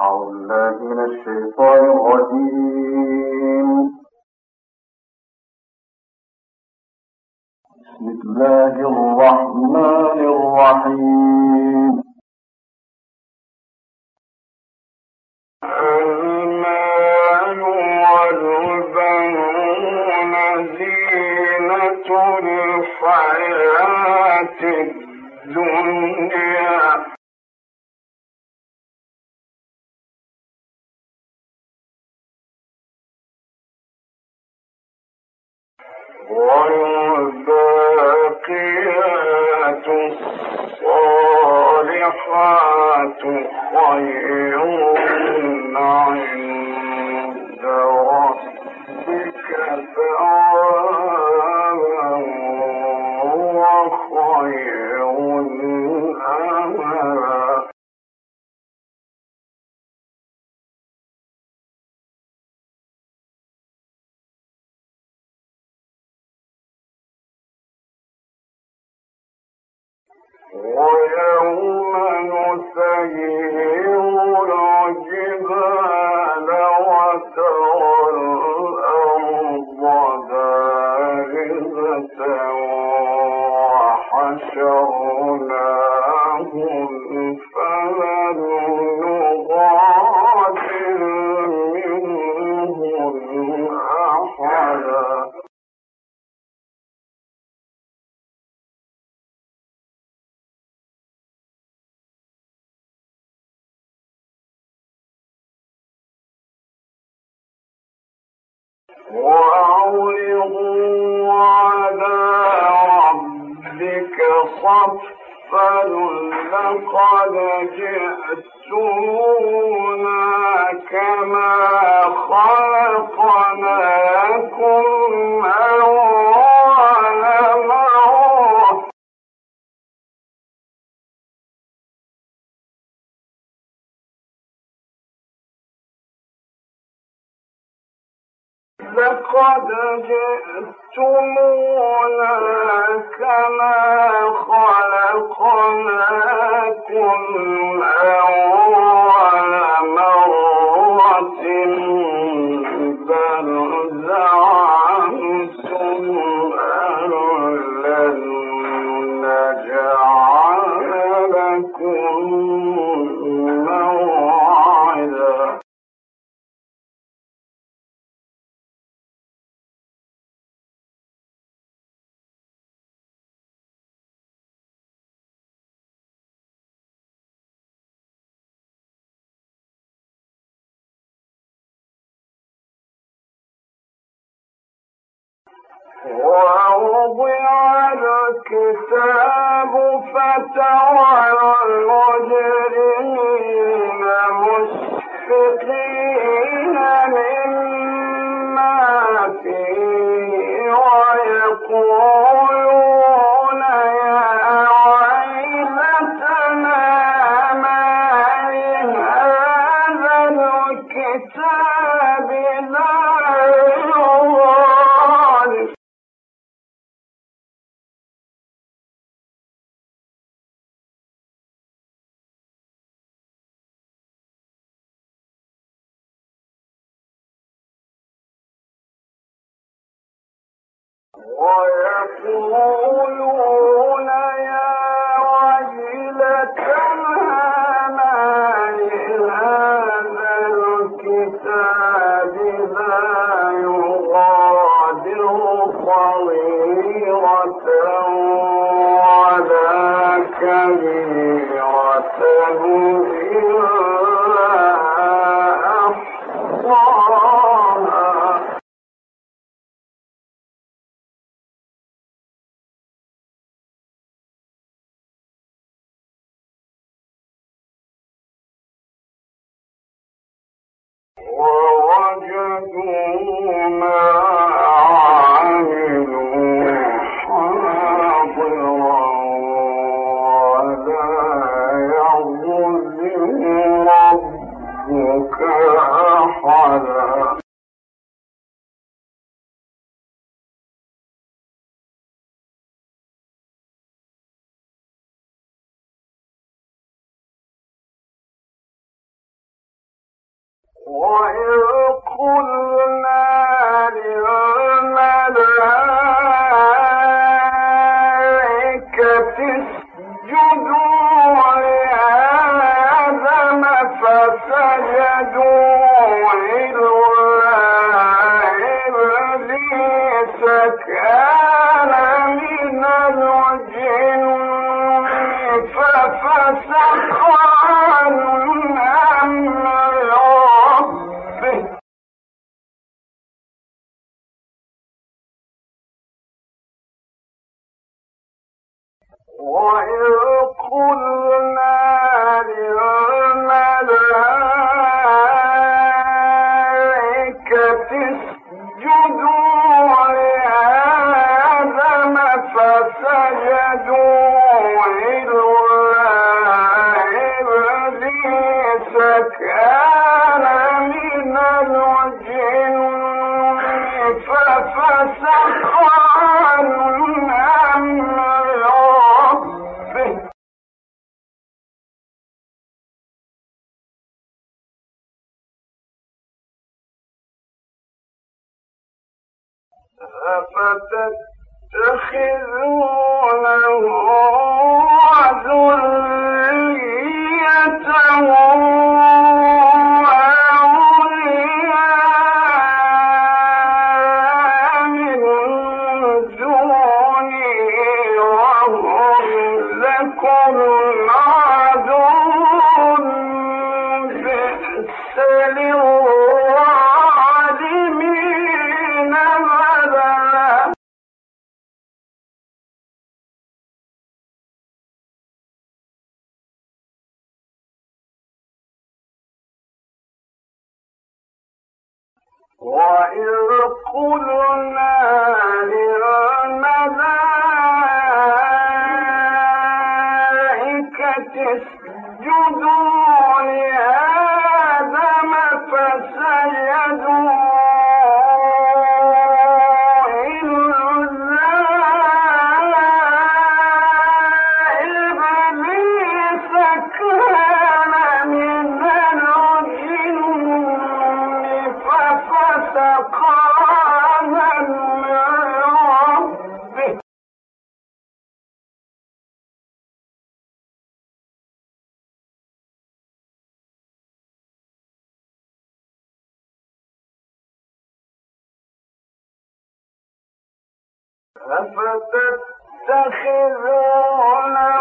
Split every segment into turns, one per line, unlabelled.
أعوذ بالله من الشيطان الرجيم. بسم الله الرحمن الرحيم. المال الحياة الدنيا. والباقيات الصالحات خير عند ربك ثوابا ويوم نسير وأعرضوا على ربك صفا لقد جئتمونا كما خلقناكم لقد جئتمونا كما خلقناكم أول مرة بل زعمتم ووضع الكتاب فترى المجرمين مشفقين مما فيه ويقولون الكتاب لا ويقولون ربك يَرْجُونَ وإذ قلنا لعلي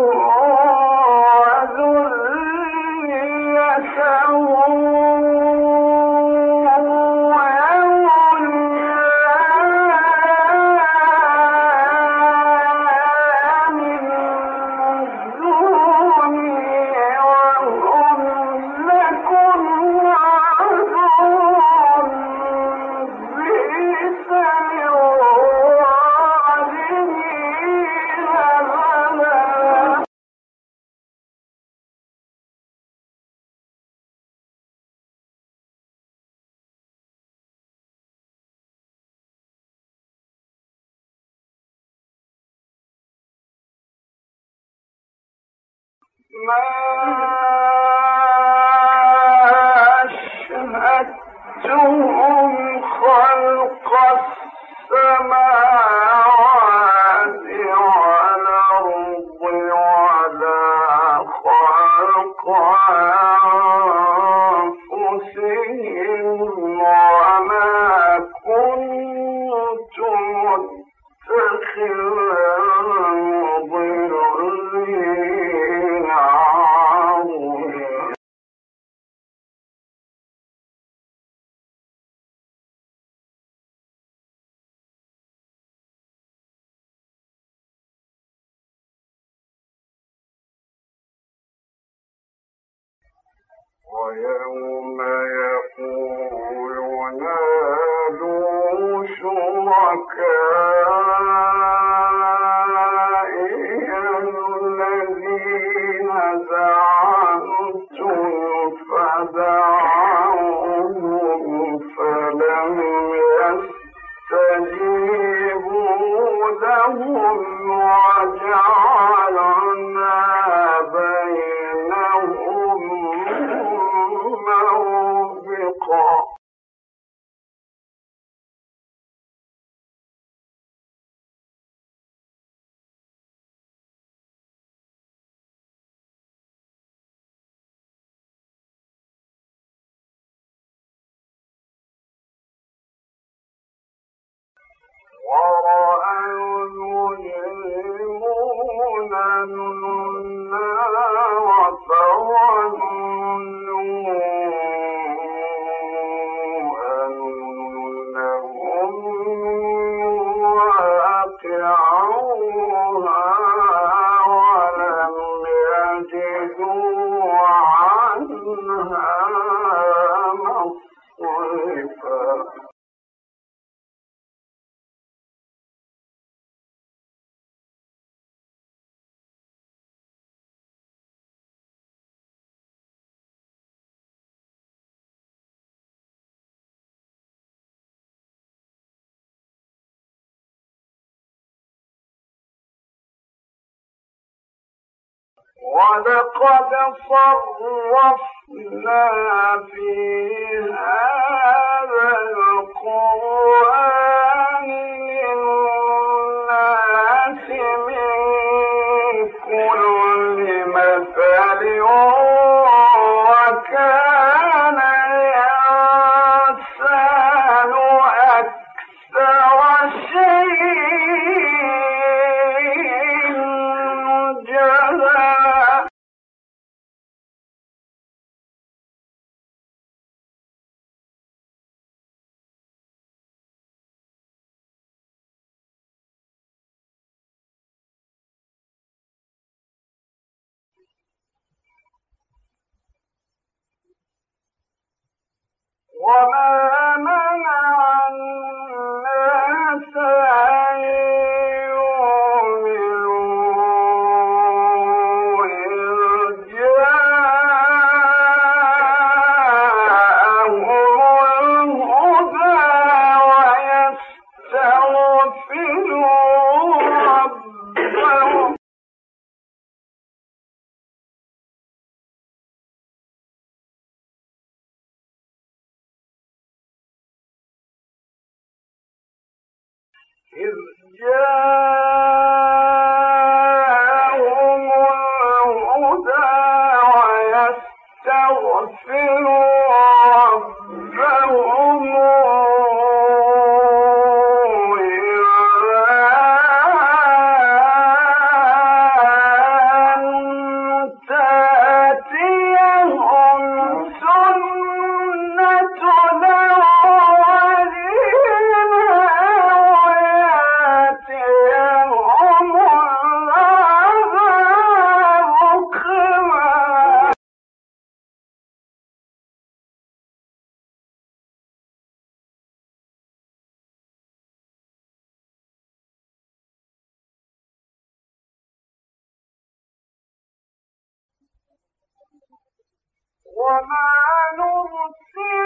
ويوم يقول نادوا شركائي ورأوا يدري ولقد صرفنا في هذا القرآن وما إذ جاءهم وما نرسل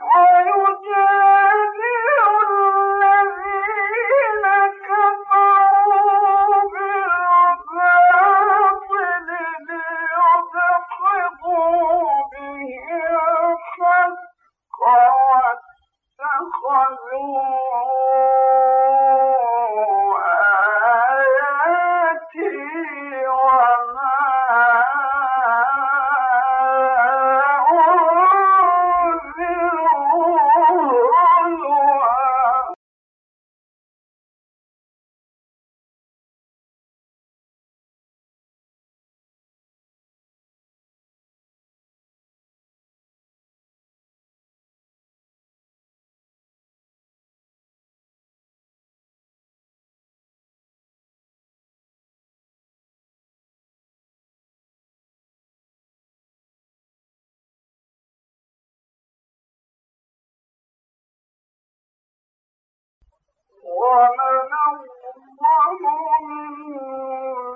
Oh! لو يؤاخذهم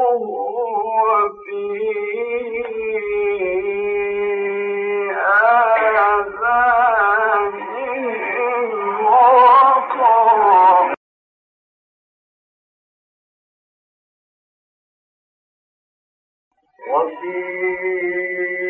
كسبوا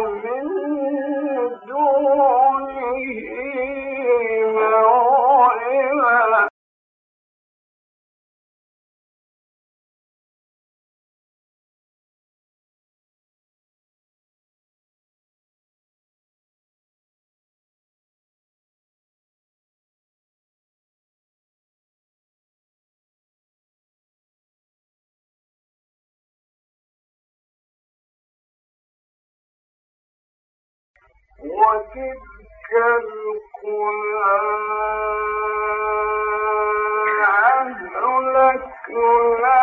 أهلكنا